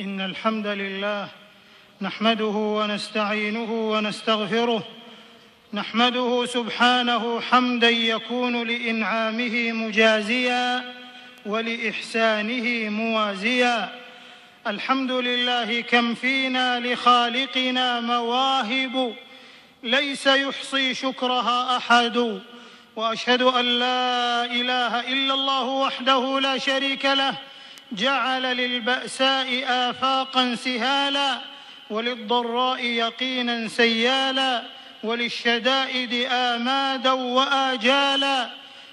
إن الحمد لله نحمده ونستعينه ونستغفره نحمده سبحانه حمدا يكون لإنعامه مجازيا ولإحسانه موازيا. الحمد لله كم فينا لخالقنا مواهب ليس يحصي شكرها أحد. وأشهد أن لا إله إلا الله وحده لا شريك له جعل للبأساء آفاقا سهالا وللضراء يقينا سيالا وللشدائد آمادا وآجالا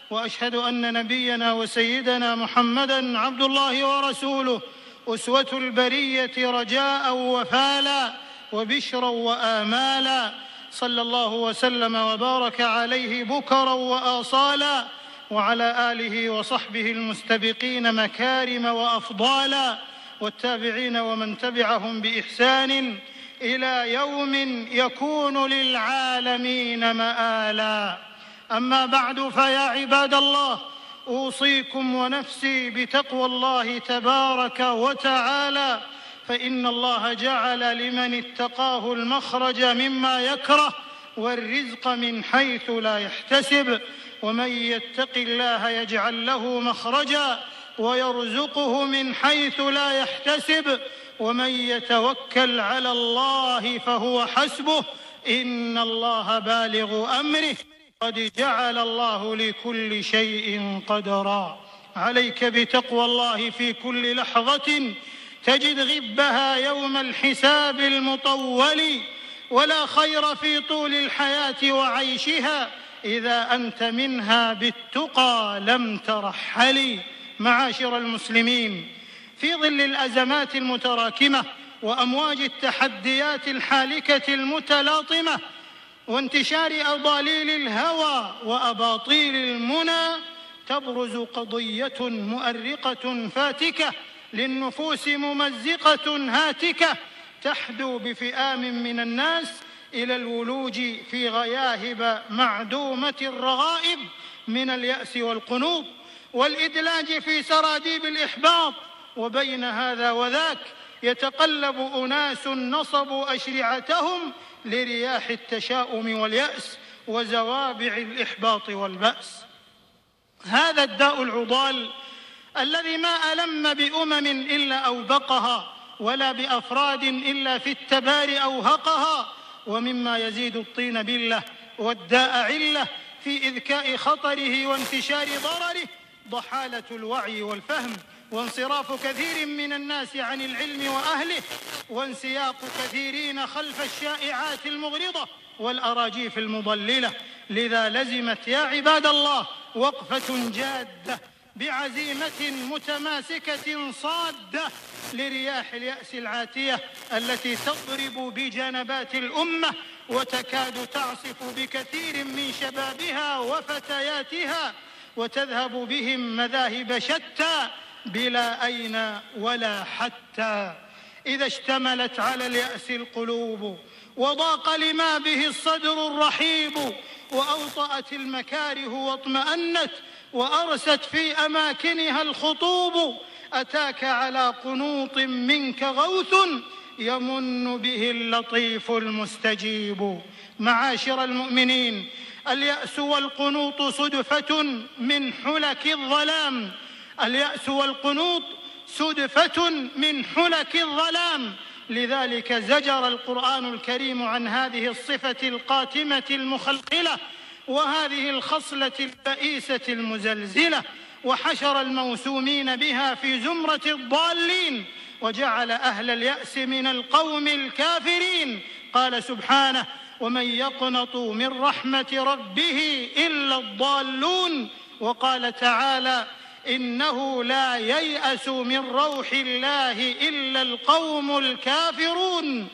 وأشهد أن نبينا وسيدنا محمدا عبد الله ورسوله أسوة البرية رجاء وفالا وبشرا وآمالا صلى الله وسلم وبارك عليه بكرا وآصالا وعلى آله وصحبه المستبقين مكارم وافضالا والتابعين ومن تبعهم بإحسان إلى يوم يكون للعالمين مآلا. أما بعد فيا عباد الله أوصيكم ونفسي بتقوى الله تبارك وتعالى فإن الله جعل لمن اتقاه المخرج مما يكره والرزق من حيث لا يحتسب ومن يتق الله يجعل له مخرجا ويرزقه من حيث لا يحتسب ومن يتوكل على الله فهو حسبه إن الله بالغ أمره. قد جعل الله لكل شيء قدرا. عليك بتقوى الله في كل لحظة تجد غبها يوم الحساب المطول. ولا خير في طول الحياة وعيشها إذا أنت منها بالتقى لم ترحلي. معاشر المسلمين في ظل الأزمات المتراكمة وأمواج التحديات الحالكة المتلاطمة وانتشار اضاليل الهوى وأباطيل المنى تبرز قضية مؤرقة فاتكة للنفوس ممزقة هاتكة. تحدو بفئام من الناس إلى الولوج في غياهب معدومة الرغائب من اليأس والقنوط والإدلاج في سراديب الإحباط. وبين هذا وذاك يتقلب أناس نصبوا أشرعتهم لرياح التشاؤم واليأس وزوابع الإحباط والبأس. هذا الداء العضال الذي ما ألم بأمم إلا أوبقها ولا بأفراد إلا في التبار أوهقها ومما يزيد الطين بله والداء عله في إذكاء خطره وانتشار ضرره. ضحالة الوعي والفهم وانصراف كثير من الناس عن العلم وأهله وانسياق كثيرين خلف الشائعات المغرضة والأراجيف المضللة. لذا لزمت يا عباد الله وقفة جادة بعزيمة متماسكة صادة لرياح اليأس العاتية التي تضرب بجنبات الأمة وتكاد تعصف بكثير من شبابها وفتياتها وتذهب بهم مذاهب شتى بلا أين ولا حتى. إذا اشتملت على اليأس القلوب وضاق لما به الصدر الرحيب وأوطأت المكاره واطمأنت وأرست في أماكنها الخطوب أتاك على قنوط منك غوث يمن به اللطيف المستجيب. معاشر المؤمنين اليأس والقنوط صدفه من حلك الظلام. اليأس والقنوط سدفة من حلك الظلام. لذلك زجر القرآن الكريم عن هذه الصفة القاتمة المخلقله وهذه الخصلة البئيسة المزلزلة وحشر الموسومين بها في زمرة الضالين وجعل أهل اليأس من القوم الكافرين. قال سبحانه ومن يقنط من رحمة ربه إلا الضالون وقال تعالى إنه لا ييأس من روح الله إلا القوم الكافرون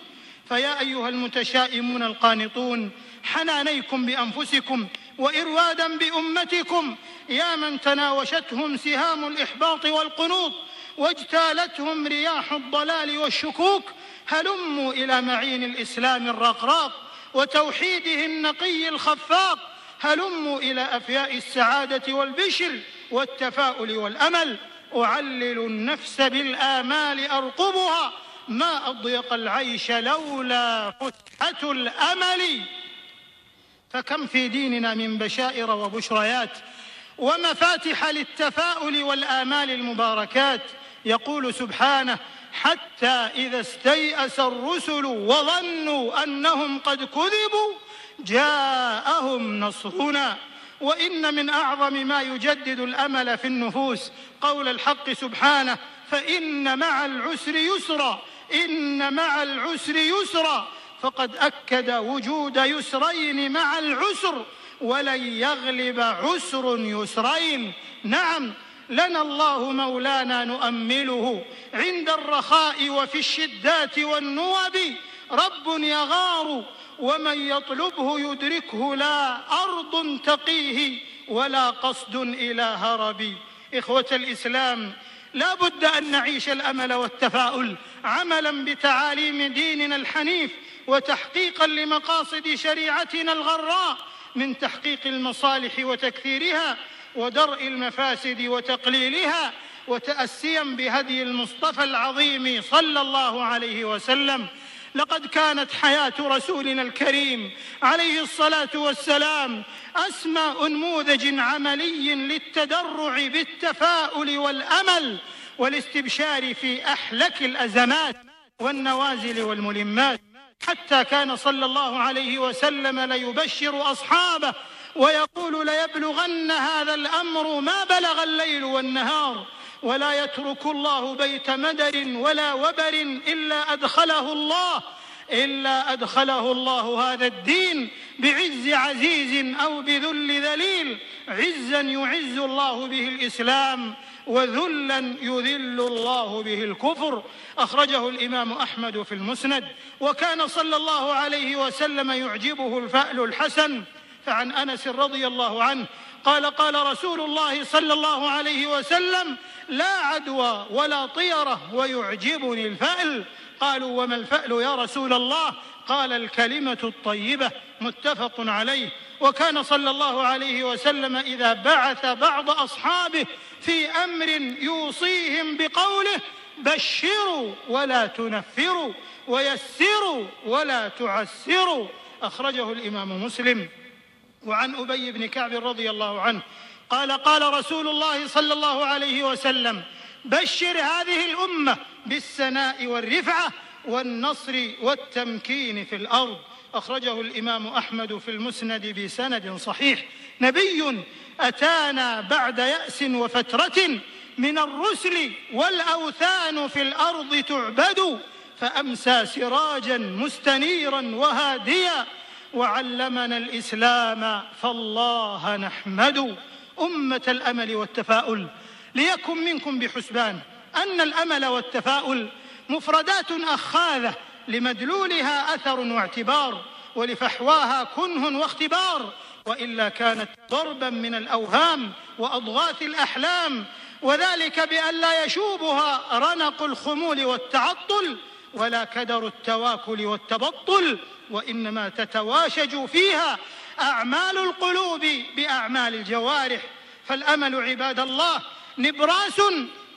فيا أيها المتشائمون القانطون حنانيكم بأنفسكم وإروادا بأمتكم. يا من تناوشتهم سهام الإحباط والقنوط واجتالتهم رياح الضلال والشكوك هلموا إلى معين الإسلام الرقراق وتوحيده النقي الخفاق هلموا إلى أفياء السعادة والبشر والتفاؤل والأمل. أعلل النفس بالآمال أرقبها ما أضيق العيش لولا فتحة الأمل. فكم في ديننا من بشائر وبشريات ومفاتح للتفاؤل والآمال المباركات. يقول سبحانه حتى إذا استيأس الرسل وظنوا أنهم قد كذبوا جاءهم نصرنا. وإن من أعظم ما يجدد الأمل في النفوس قول الحق سبحانه فإن مع العسر يسرا إن مع العسر يسرا. فقد أكد وجود يسرين مع العسر ولن يغلب عسر يسرين. نعم لنا الله مولانا نؤمله. عند الرخاء وفي الشدات والنوب رب يغار ومن يطلبه يدركه لا أرض تقيه ولا قصد إلى هرب. إخوة الإسلام لا بد أن نعيش الأمل والتفاؤل عملا بتعاليم ديننا الحنيف. وتحقيقا لمقاصد شريعتنا الغراء من تحقيق المصالح وتكثيرها ودرء المفاسد وتقليلها وتأسيا بهدي المصطفى العظيم صلى الله عليه وسلم. لقد كانت حياة رسولنا الكريم عليه الصلاة والسلام أسمى أنموذج عملي للتدرع بالتفاؤل والأمل والاستبشار في أحلك الأزمات والنوازل والملمات. حتى كان صلى الله عليه وسلم ليبشر أصحابه ويقول ليبلغن هذا الأمر ما بلغ الليل والنهار ولا يترك الله بيت مدر ولا وبر إلا أدخله الله إلا أدخله الله هذا الدين بعز عزيز أو بذل ذليل عزا يعز الله به الإسلام وذلا يذل الله به الكفر. أخرجه الإمام أحمد في المسند. وكان صلى الله عليه وسلم يعجبه الفأل الحسن فعن أنس رضي الله عنه قال قال رسول الله صلى الله عليه وسلم لا عدوى ولا طيرة ويعجبني الفأل. قالوا وما الفأل يا رسول الله؟ قال الكلمة الطيبة متفق عليه. وكان صلى الله عليه وسلم إذا بعث بعض أصحابه في أمر يوصيهم بقوله بشروا ولا تنفروا ويسروا ولا تعسروا. أخرجه الإمام مسلم. وعن أبي بن كعب رضي الله عنه قال قال رسول الله صلى الله عليه وسلم بشر هذه الأمة بالسناء والرفعة والنصر والتمكين في الأرض. أخرجه الإمام أحمد في المسند بسند صحيح. نبي أتانا بعد يأس وفترة من الرسل والأوثان في الأرض تعبد فأمسى سراجا مستنيرا وهاديا وعلمنا الإسلام فالله نحمد أمة الأمل والتفاؤل. ليكن منكم بحسبان أن الأمل والتفاؤل مفردات أخاذة لمدلولها أثر واعتبار ولفحواها كنه واختبار. وإلا كانت ضربا من الأوهام وأضغاث الأحلام وذلك بأن لا يشوبها رنق الخمول والتعطل ولا كدر التواكل والتبطل وإنما تتواشج فيها أعمال القلوب بأعمال الجوارح. فالأمل عباد الله نبراس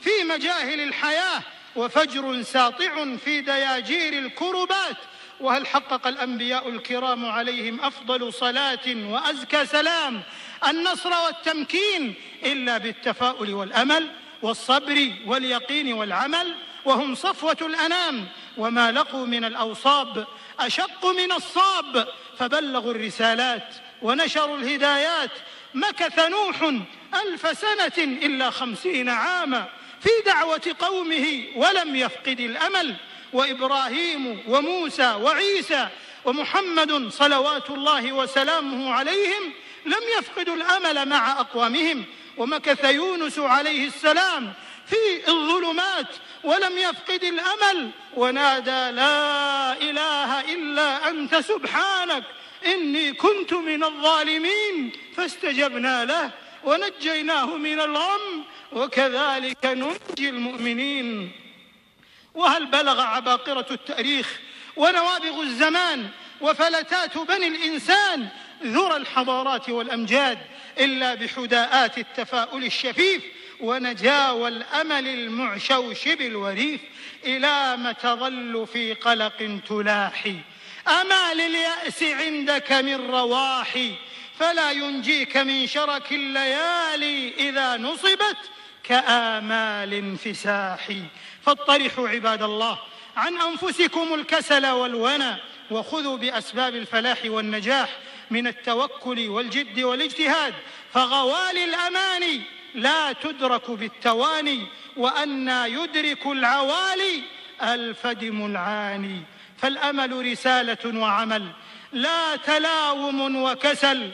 في مجاهل الحياة وفجر ساطع في دياجير الكربات. وهل حقق الأنبياء الكرام عليهم أفضل صلاة وأزكى سلام النصر والتمكين إلا بالتفاؤل والأمل والصبر واليقين والعمل؟ وهم صفوة الأنام وما لقوا من الأوصاب أشق من الصاب فبلغوا الرسالات ونشروا الهدايات. مكث نوح ألف سنة إلا خمسين عاما في دعوة قومه ولم يفقد الأمل. وإبراهيم وموسى وعيسى ومحمد صلوات الله وسلامه عليهم لم يفقدوا الأمل مع أقوامهم. ومكث يونس عليه السلام في الظلمات ولم يفقد الأمل ونادى لا إله إلا أنت سبحانك إني كنت من الظالمين فاستجبنا له ونجيناه من الغم وكذلك ننجي المؤمنين. وهل بلغ عباقرة التاريخ ونوابغ الزمان وفلتات بني الإنسان ذرى الحضارات والأمجاد إلا بحداءات التفاؤل الشفيف ونجاوى الأمل المعشوشب الوريف إلى ما تظل في قلق تلاحي. أمال اليأس عندك من رواحي فلا ينجيك من شرك الليالي إذا نصبت كآمال انفساح فاطرحوا عباد الله عن أنفسكم الكسل والونى وخذوا بأسباب الفلاح والنجاح من التوكل والجد والاجتهاد. فغوالي الأماني لا تدرك بالتواني وأنا يدرك العوالي الفدم العاني. فالأمل رسالة وعمل لا تلاوم وكسل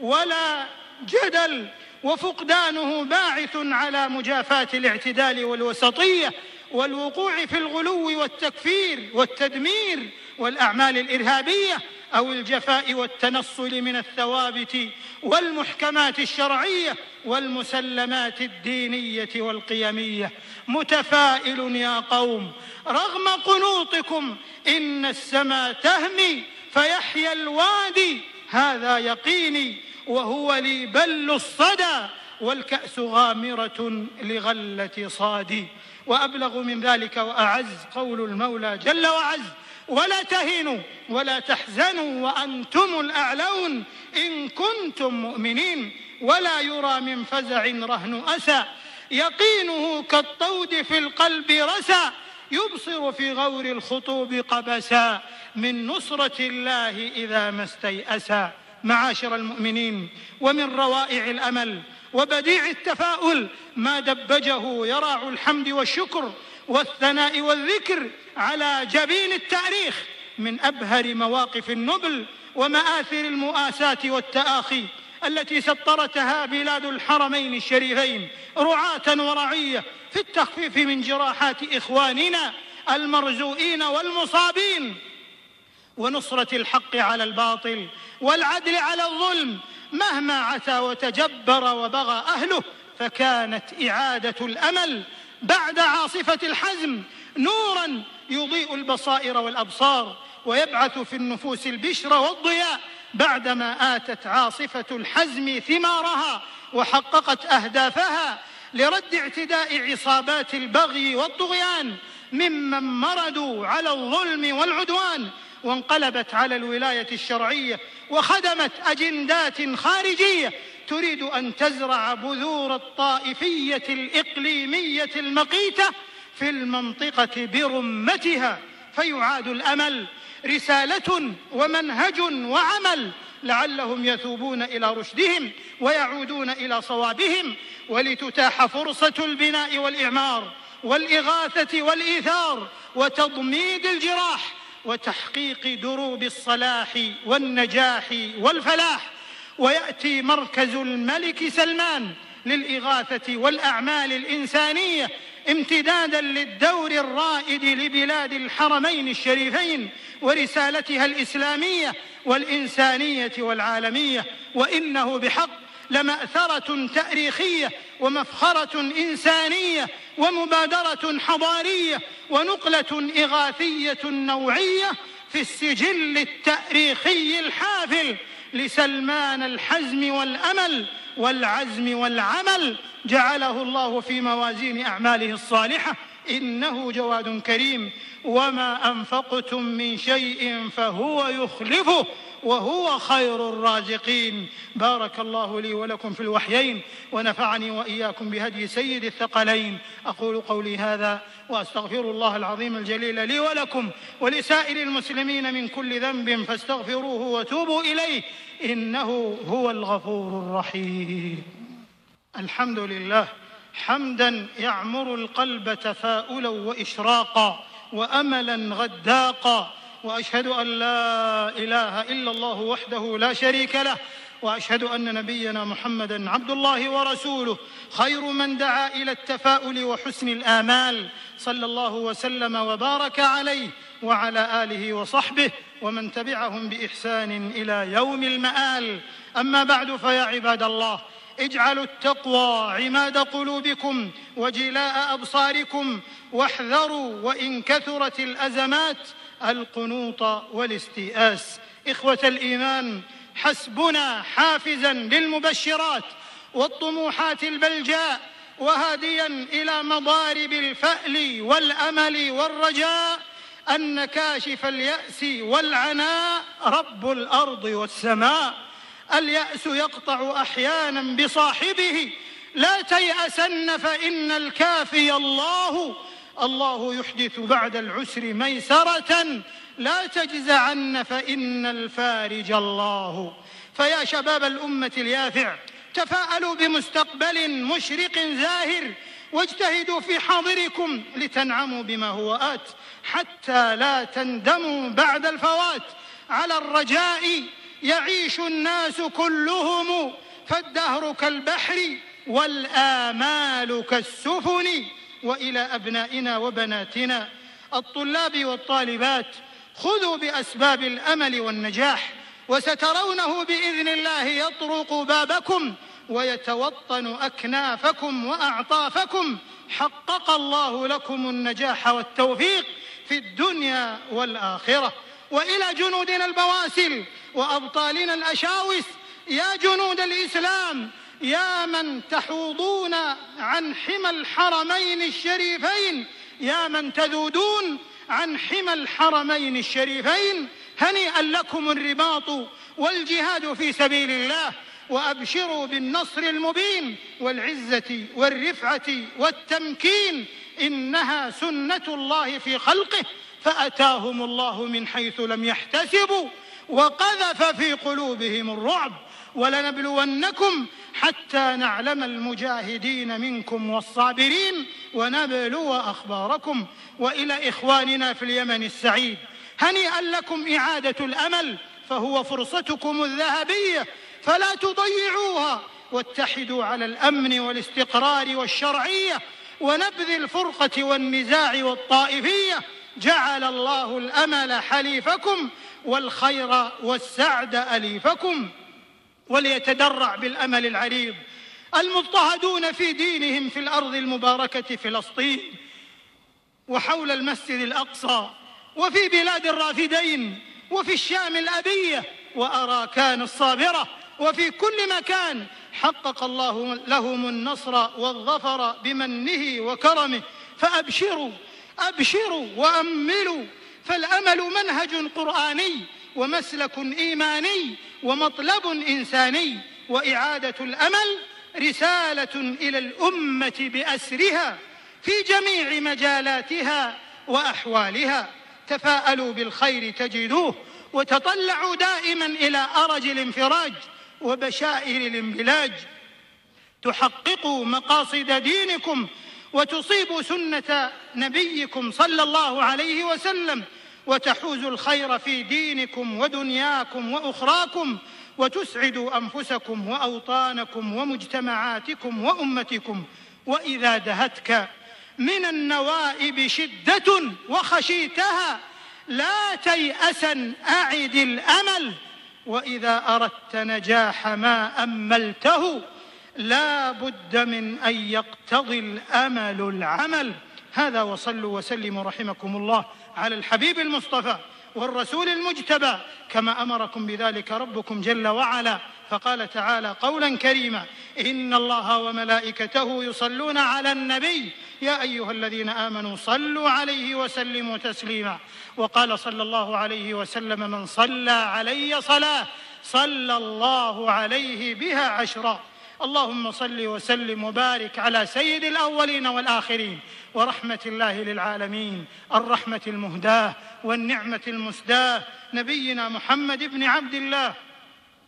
ولا جدل. وفقدانه باعث على مجافاة الاعتدال والوسطية والوقوع في الغلو والتكفير والتدمير والأعمال الإرهابية. أو الجفاء والتنصل من الثوابت والمحكمات الشرعية والمسلمات الدينية والقيمية. متفائل يا قوم رغم قنوطكم إن السماء تهمي فيحيا الوادي هذا يقيني وهو لي بل الصدى والكأس غامرة لغلة صادي. وأبلغ من ذلك وأعز قول المولى جل وعز ولا تهنوا ولا تحزنوا وأنتم الأعلون إن كنتم مؤمنين ولا يرى من فزع رهن أسى. يقينه كالطود في القلب رسى يبصر في غور الخطوب قبسا. من نصرة الله إذا ما استيأسا. معاشر المؤمنين ومن روائع الأمل وبديع التفاؤل. ما دبجه يراع الحمد والشكر والثناء والذكر على جبين التاريخ من أبهر مواقف النبل ومآثر المؤاساة والتآخي التي سطرتها بلاد الحرمين الشريفين رعاة ورعية في التخفيف من جراحات إخواننا المرزوئين والمصابين. ونصرة الحق على الباطل والعدل على الظلم مهما عتى وتجبر وبغى أهله فكانت إعادة الأمل بعد عاصفة الحزم نورا يضيء البصائر والأبصار ويبعث في النفوس البشر والضياء بعدما آتت عاصفة الحزم ثمارها وحققت أهدافها لرد اعتداء عصابات البغي والطغيان ممن مردوا على الظلم والعدوان وانقلبت على الولاية الشرعية وخدمت أجندات خارجية تريد أن تزرع بذور الطائفية الإقليمية المقيتة في المنطقة برمتها فيعاد الأمل رسالة ومنهج وعمل لعلهم يثوبون إلى رشدهم ويعودون إلى صوابهم ولتتاح فرصة البناء والإعمار والإغاثة والإيثار وتضميد الجراح وتحقيق دروب الصلاح والنجاح والفلاح. ويأتي مركز الملك سلمان للإغاثة والأعمال الإنسانية امتدادا للدور الرائد لبلاد الحرمين الشريفين ورسالتها الإسلامية والإنسانية والعالمية وإنه بحق لمأثرة تاريخية ومفخرة إنسانية ومبادرة حضارية ونقلة إغاثية نوعية في السجل التاريخي الحافل لسلمان الحزم والأمل والعزم والعمل جعله الله في موازين أعماله الصالحة. إنه جواد كريم. وما أنفقتم من شيء فهو يخلفه وهو خير الرازقين. بارك الله لي ولكم في الوحيين ونفعني وإياكم بهدي سيد الثقلين. أقول قولي هذا وأستغفر الله العظيم الجليل لي ولكم ولسائر المسلمين من كل ذنب فاستغفروه وتوبوا إليه. إنه هو الغفور الرحيم. الحمد لله حمدا يعمر القلب تفاؤلا وإشراقا وأملا غداقا وأشهد أن لا إله إلا الله وحده لا شريك له وأشهد أن نبينا محمدا عبد الله ورسوله خير من دعا إلى التفاؤل وحسن الآمال صلى الله وسلم وبارك عليه وعلى آله وصحبه ومن تبعهم بإحسان إلى يوم المآل. أما بعد فيا عباد الله اجعلوا التقوى عماد قلوبكم وجلاء أبصاركم واحذروا وإن كثرت الأزمات القنوط والاستيئاس إخوة الإيمان حسبنا حافزا للمبشرات والطموحات البلجاء وهاديا إلى مضارب الفأل والأمل والرجاء. أن كاشف اليأس والعناء رب الأرض والسماء. اليأس يقطع أحيانا بصاحبه لا تيأسن فإن الكافي الله. الله يحدث بعد العسر ميسرة لا تجزعن فإن الفارج الله. فيا شباب الأمة اليافع تفاءلوا بمستقبل مشرق زاهر واجتهدوا في حاضركم لتنعموا بما هو آت حتى لا تندموا بعد الفوات. على الرجاء يعيش الناس كلهم فالدهر كالبحر والآمال كالسفن وإلى أبنائنا وبناتنا. الطلاب والطالبات خذوا بأسباب الأمل والنجاح وسترونه بإذن الله يطرق بابكم ويتوطن أكنافكم وأعطافكم. حقق الله لكم النجاح والتوفيق في الدنيا والآخرة. وإلى جنودنا البواسل وأبطالنا الأشاوس. يا جنود الإسلام يا من تحوضون عن حمى الحرمين الشريفين يا من تذودون عن حمى الحرمين الشريفين. هنيئا لكم الرباط والجهاد في سبيل الله وأبشروا بالنصر المبين والعزة والرفعة والتمكين إنها سنة الله في خلقه. فأتاهم الله من حيث لم يحتسبوا وقذف في قلوبهم الرعب ولنبلونكم حتى نعلم المجاهدين منكم والصابرين ونبلو أخباركم وإلى إخواننا في اليمن السعيد. هنيئا لكم إعادة الأمل فهو فرصتكم الذهبية فلا تضيعوها. واتحدوا على الأمن والاستقرار والشرعية ونبذ الفرقة والنزاع والطائفية. جعل الله الأمل حليفكم والخير والسعد أليفكم وليتدرع بالأمل العريض. المضطهدون في دينهم في الأرض المباركة فلسطين وحول المسجد الأقصى وفي بلاد الرافدين وفي الشام الأبية وأراكان الصابرة وفي كل مكان حقق الله لهم النصر والظفر بمنه وكرمه. فأبشروا أبشروا وأملوا فالأمل منهج قرآني ومسلك إيماني ومطلب إنساني وإعادة الأمل رسالة إلى الأمة بأسرها في جميع مجالاتها وأحوالها. تفاءلوا بالخير تجدوه وتطلعوا دائما إلى أرج الانفراج وبشائر الانبلاج. تحققوا مقاصد دينكم وتصيبوا سنة نبيكم صلى الله عليه وسلم وتحوزوا الخير في دينكم ودنياكم وأخراكم وتسعدوا أنفسكم وأوطانكم ومجتمعاتكم وأمتكم. وإذا دهتك من النوائب شدة وخشيتها لا تيأسا أعد الأمل وإذا أردت نجاح ما أملته لا بد من أن يقتضي الأمل العمل. هذا وصلوا وسلموا رحمكم الله على الحبيب المصطفى والرسول المجتبى كما أمركم بذلك ربكم جل وعلا. فقال تعالى قولا كريما إن الله وملائكته يصلون على النبي. يا أيها الذين آمنوا صلوا عليه وسلموا تسليما. وقال صلى الله عليه وسلم من صلى علي صلاة صلى الله عليه بها عشرا. اللهم صل وسلم وبارك على سيد الأولين والآخرين ورحمة الله للعالمين الرحمة المهداة والنعمة المسداة نبينا محمد بن عبد الله.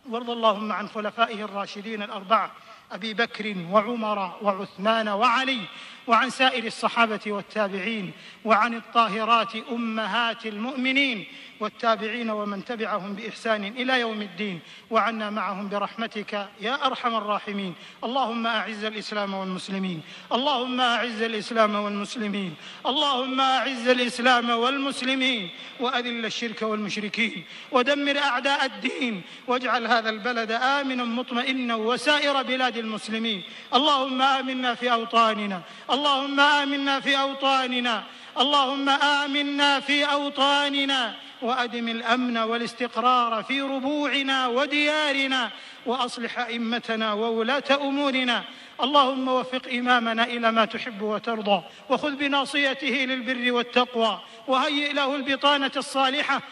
وارض اللهم عن خلفائه الراشدين الأربعة أبي بكر وعمر وعثمان وعلي وعن سائر الصحابة والتابعين وعن الطاهرات أمهات المؤمنين والتابعين ومن تبعهم بإحسان إلى يوم الدين وعنا معهم برحمتك يا أرحم الراحمين. اللهم أعز الإسلام والمسلمين. اللهم أعز الإسلام والمسلمين. اللهم أعز الإسلام والمسلمين. وأذل الشرك والمشركين. ودمر أعداء الدين. واجعل هذا البلد آمنا مطمئنا وسائر بلاد المسلمين. اللهم آمنا في أوطاننا. اللهم آمنا في أوطاننا. اللهم آمنا في أوطاننا وأدم الأمن والاستقرار في ربوعنا وديارنا وأصلح أئمتنا وولاة أمورنا. اللهم وفق إمامنا إلى ما تحب وترضى وخذ بناصيته للبر والتقوى وهيئ له البطانة الصالحة.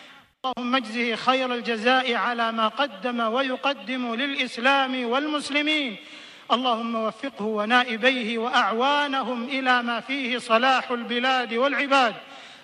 اللهم اجزه خير الجزاء على ما قدم ويقدم للإسلام والمسلمين. اللهم وفقه ونائبيه وأعوانهم إلى ما فيه صلاح البلاد والعباد.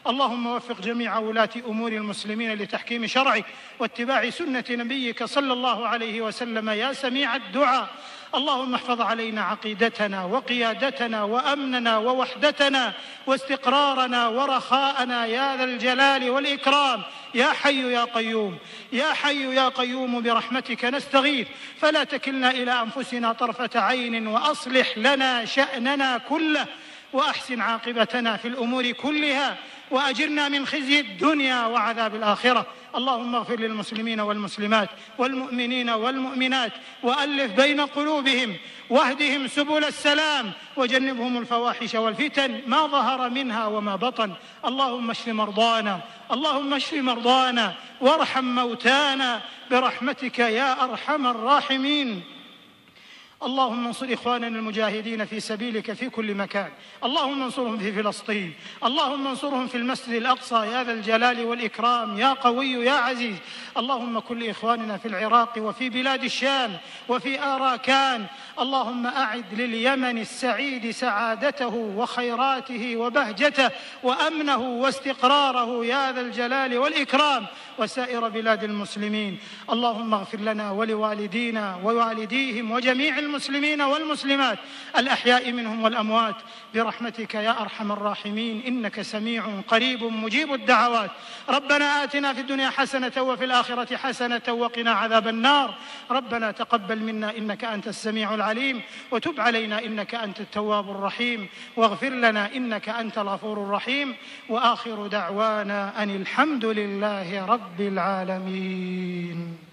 اللهم وفق جميع ولاة أمور المسلمين لتحكيم شرعك واتباع سنة نبيك صلى الله عليه وسلم يا سميع الدعاء. اللهم احفظ علينا عقيدتنا وقيادتنا وأمننا ووحدتنا واستقرارنا ورخاءنا يا ذا الجلال والإكرام. يا حي يا قيوم يا حي يا قيوم برحمتك نستغيث. فلا تكلنا إلى أنفسنا طرفة عين وأصلح لنا شأننا كله. وأحسن عاقبتنا في الأمور كلها. وأجرنا من خزي الدنيا وعذاب الآخرة. اللهم اغفر للمسلمين والمسلمات والمؤمنين والمؤمنات وألف بين قلوبهم واهدهم سبل السلام وجنبهم الفواحش والفتن ما ظهر منها وما بطن. اللهم اشف مرضانا اللهم اشف مرضانا وارحم موتانا برحمتك يا أرحم الراحمين. اللهم انصر إخواننا المجاهدين في سبيلك في كل مكان. اللهم انصرهم في فلسطين. اللهم انصرهم في المسجد الأقصى. يا ذا الجلال والإكرام. يا قوي يا عزيز. اللهم كن لإخواننا في العراق وفي بلاد الشام وفي آراكان. اللهم أعد لليمن السعيد سعادته وخيراته وبهجته وأمنه واستقراره يا ذا الجلال والإكرام وسائر بلاد المسلمين. اللهم اغفر لنا ولوالدينا ووالديهم وجميع المسلمين والمسلمات. الأحياء منهم والأموات. برحمتك يا أرحم الراحمين. إنك سميع قريب مجيب الدعوات. ربنا آتنا في الدنيا حسنة وفي الآخرة حسنة وقنا عذاب النار. ربنا تقبل منا إنك أنت السميع العليم وتب علينا إنك أنت التواب الرحيم واغفر لنا إنك أنت الغفور الرحيم وآخر دعوانا أن الحمد لله رب العالمين.